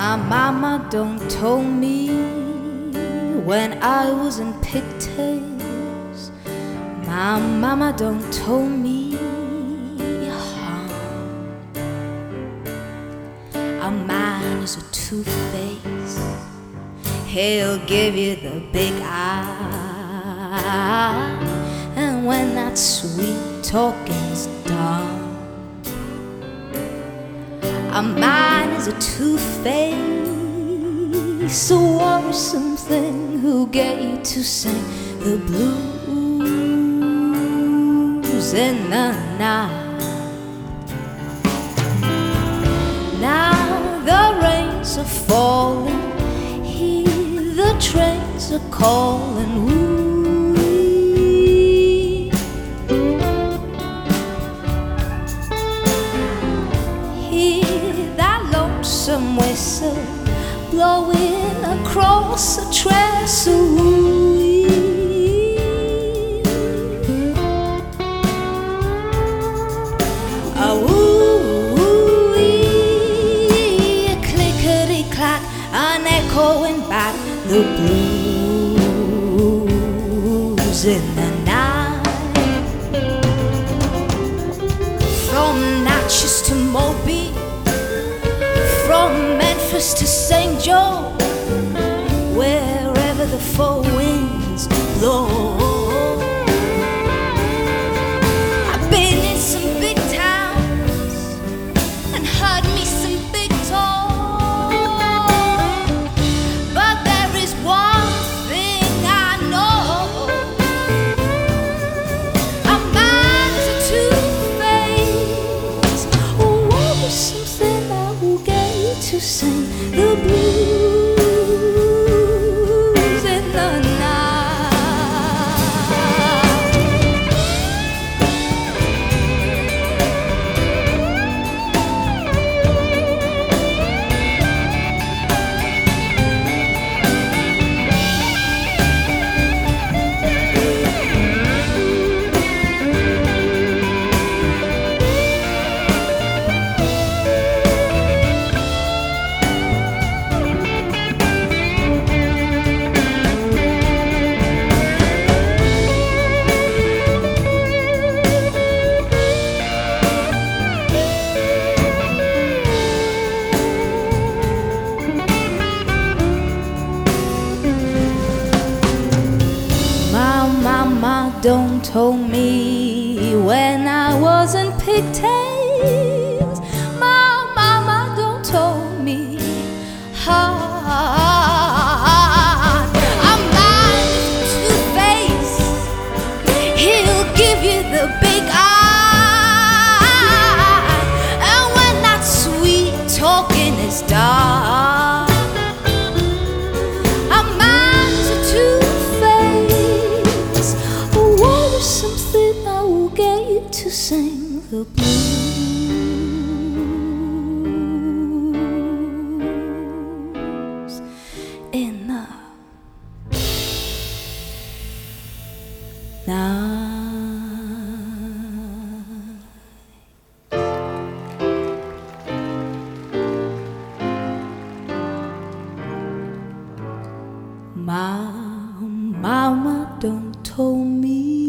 My mama don't told me when I was in pigtails. My mama don't told me how. A man is a two-face. He'll give you the big eye, and when that sweet talking's done. A man is a two-faced, a worrisome thing get you to sing the blues in the night. Now the rains are falling, hear the trains are calling. Lonesome whistle blowing across trestle. A an echoing back the blues in the Memphis to St. Joe, wherever the four winds blow. The blues mama don't told me when I was in pigtails. My mama don't told me hard. A man is two-faced. He'll give you the big eye, and when that sweet talking is done. To sing the blues. My mama don't told me